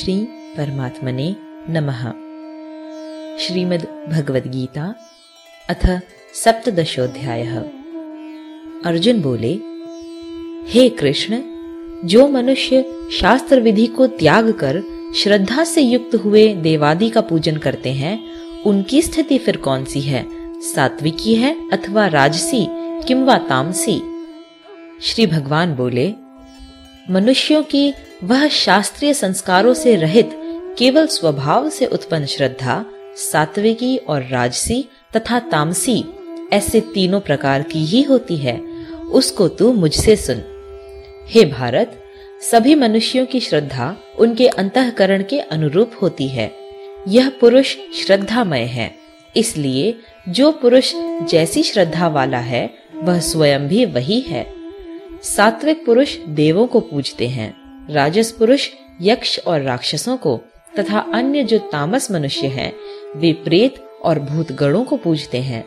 श्री परमात्मने नमः। श्रीमद् भगवद गीता अथ सप्तदशोध्यायः अर्जुन बोले, हे कृष्ण, जो मनुष्य शास्त्र विधि को त्याग कर श्रद्धा से युक्त हुए देवादि का पूजन करते हैं, उनकी स्थिति फिर कौन सी है? सात्विकी है अथवा राजसी, किंवा तामसी? श्री भगवान बोले, मनुष्यों की वह शास्त्रीय संस्कारों से रहित, केवल स्वभाव से उत्पन्न श्रद्धा, सात्विकी और राजसी तथा तामसी, ऐसे तीनों प्रकार की ही होती है। उसको तू मुझसे सुन। हे भारत, सभी मनुष्यों की श्रद्धा उनके अंतकरण के अनुरूप होती है। यह पुरुष श्रद्धामय है। इसलिए जो पुरुष जैसी श्रद्धा वाला है, वह स्वयं भी वही है। सात्विक पुरुष देवों को पूजते हैं। राजस पुरुष, यक्ष और राक्षसों को, तथा अन्य जो तामस मनुष्य हैं, वे प्रेत और भूत गणों को पूजते हैं।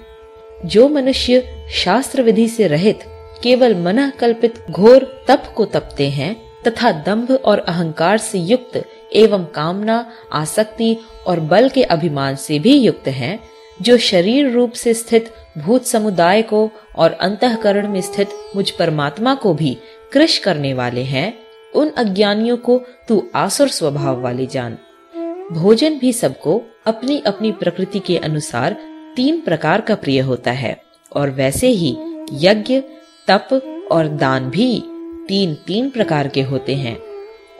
जो मनुष्य शास्त्र विधि से रहित, केवल मन कल्पित घोर तप को तपते हैं, तथा दंभ और अहंकार से युक्त एवं कामना, आसक्ति और बल के अभिमान से भी युक्त हैं, जो शरीर रूप से स्थित भूत समुदाय को और अंतकरण में स्थित मुझ परमात्मा को भी कृष करने वाले हैं उन अज्ञानियों को तू आसुर स्वभाव वाले जान। भोजन भी सबको अपनी अपनी प्रकृति के अनुसार तीन प्रकार का प्रिय होता है, और वैसे ही यज्ञ, तप और दान भी तीन तीन प्रकार के होते हैं।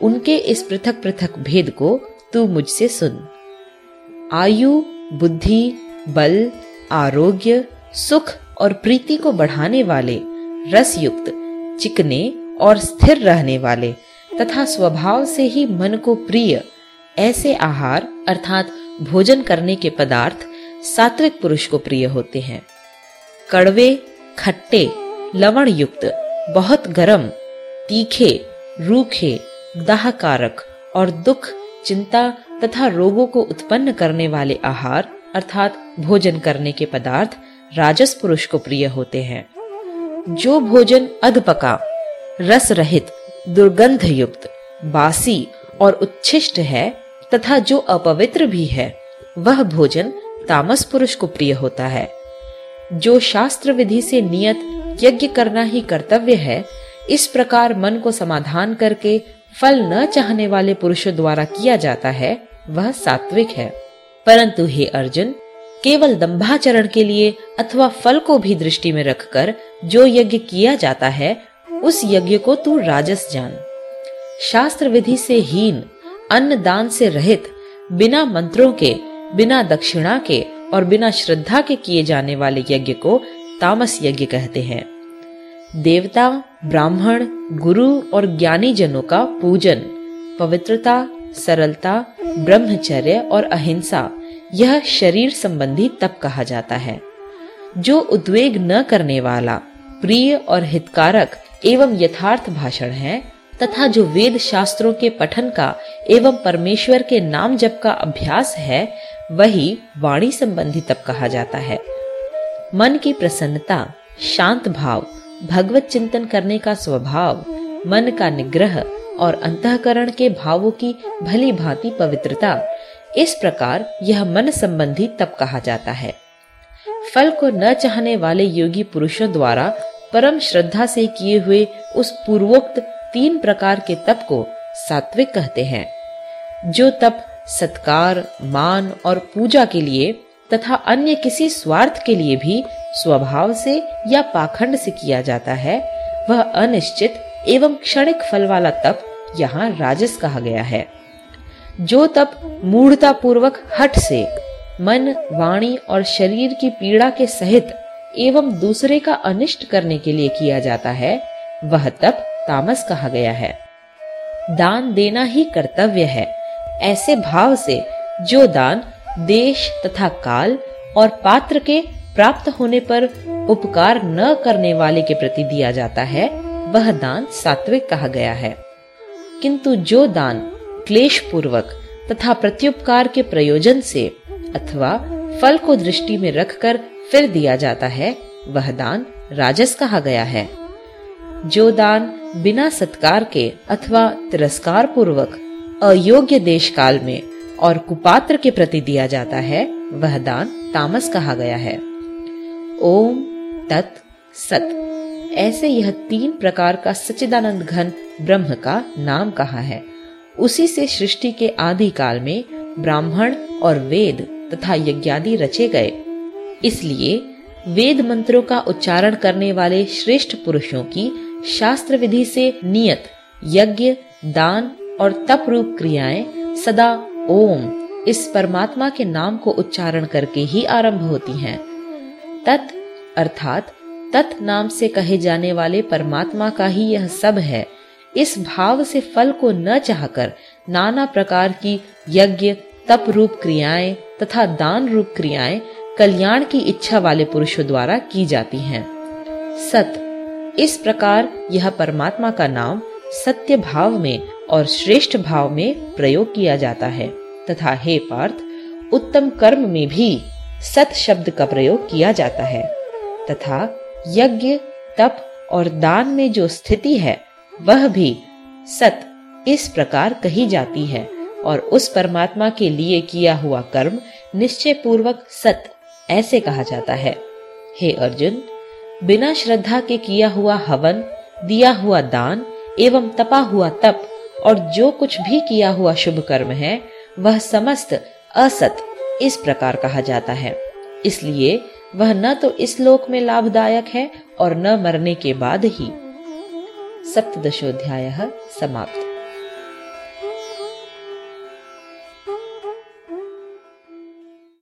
उनके इस पृथक पृथक भेद को तू मुझसे सुन। आयु, बुद्धि, बल, आरोग्य, सुख और प्रीति को बढ़ाने वाले रस युक्त चिकने और स्थिर रहने वाले तथा स्वभाव से ही मन को प्रिय, ऐसे आहार अर्थात भोजन करने के पदार्थ सात्विक पुरुष को प्रिय होते हैं। कड़वे, खट्टे लवण युक्त बहुत गर्म, तीखे, रूखे, दाहकारक और दुख, चिंता तथा रोगों को उत्पन्न करने वाले आहार अर्थात भोजन करने के पदार्थ राजस पुरुष को प्रिय होते हैं। जो भोजन अधपका रस रहित दुर्गंध युक्त बासी और उच्छिष्ट है तथा जो अपवित्र भी है, वह भोजन तामस पुरुष को प्रिय होता है। जो शास्त्र विधि से नियत यज्ञ करना ही कर्तव्य है, इस प्रकार मन को समाधान करके फल न चाहने वाले पुरुषों द्वारा किया जाता है, वह सात्विक है। परंतु हे अर्जुन, केवल दंभाचरण के लिए अथवा फल को भी दृष्टि में रखकर जो यज्ञ किया जाता है उस यज्ञ को तू राजस जान। शास्त्र विधि से हीन अन्न दान से रहित, बिना मंत्रों के, बिना दक्षिणा के और बिना श्रद्धा के किए जाने वाले यज्ञ को तामस यज्ञ कहते हैं। देवता, ब्राह्मण, गुरु और ज्ञानी जनों का पूजन, पवित्रता, सरलता, ब्रह्मचर्य और अहिंसा, यह शरीर संबंधी तप कहा जाता है। जो उद्वेग न करने वाला, प्रिय और हितकारक एवं यथार्थ भाषण है, तथा जो वेद शास्त्रों के पठन का एवं परमेश्वर के नाम जप का अभ्यास है, वही वाणी संबंधी तप कहा जाता है। मन की प्रसन्नता, शांत भाव, भगवत चिंतन करने का स्वभाव, मन का निग्रह और अंतकरण के भावों की भली भांति पवित्रता, इस प्रकार यह मन संबंधी तप कहा जाता है। फल को न चाहने वाले योगी पुरुषों द्वारा परम श्रद्धा से किए हुए उस पूर्वोक्त तीन प्रकार के तप को सात्विक कहते हैं, जो तप सत्कार, मान और पूजा के लिए तथा अन्य किसी स्वार्थ के लिए भी स्वभाव से या पाखंड से किया जाता है, वह अनिश्चित एवं क्षणिक फल वाला तप यहाँ राजस कहा गया है। जो तप मूढ़ता पूर्वक हट से मन, वाणी और शरीर की पीड़ा के सहित एवं दूसरे का अनिष्ट करने के लिए किया जाता है, वह तप तामस कहा गया है। दान देना ही कर्तव्य है। ऐसे भाव से जो दान देश तथा काल और पात्र के प्राप्त होने पर उपकार न करने वाले के प्रति दिया जाता है, वह दान सात्विक कहा गया है। किंतु जो दान क्लेश पूर्वक तथा प्रत्युपकार के प्रयोजन से अथवा फल को दृष्टि में रखकर फिर दिया जाता है, वह दान राजस कहा गया है। जो दान बिना सत्कार के अथवा तिरस्कार पूर्वक अयोग्य देश काल में और कुपात्र के प्रति दिया जाता है, वह दान तामस कहा गया है। ओम तत् सत। ऐसे यह तीन प्रकार का सच्चिदानंद घन ब्रह्म का नाम कहा है। उसी से सृष्टि के आदि काल में ब्राह्मण और वेद तथा यज्ञादि रचे गए इसलिए वेद मंत्रों का उच्चारण करने वाले श्रेष्ठ पुरुषों की शास्त्र विधि से नियत, यज्ञ, दान और तप रूप क्रियाएँ सदा ओम इस परमात्मा के नाम को उच्चारण करके ही आरंभ होती हैं। तत् अर्थात तत् नाम से कहे जाने वाले परमात्मा का ही यह सब है इस भाव से फल को न चाहकर नाना प्रकार की यज्ञ तप रूप क्रियाएँ तथा दान रूप क्रियाएँ कल्याण की इच्छा वाले पुरुषों द्वारा की जाती हैं। सत, इस प्रकार यह परमात्मा का नाम सत्य भाव में और श्रेष्ठ भाव में प्रयोग किया जाता है तथा हे पार्थ, उत्तम कर्म में भी सत शब्द का प्रयोग किया जाता है तथा यज्ञ, तप और दान में जो स्थिति है, वह भी सत इस प्रकार कही जाती है और उस परमात्मा के लिए किया हुआ कर्म निश्चय पूर्वक सत ऐसे कहा जाता है, हे अर्जुन, बिना श्रद्धा के किया हुआ हवन, दिया हुआ दान एवं तपा हुआ तप और जो कुछ भी किया हुआ शुभ कर्म है, वह समस्त असत इस प्रकार कहा जाता है। इसलिए वह न तो इस लोक में लाभदायक है और न मरने के बाद ही। सप्तशोध्याय समाप्त।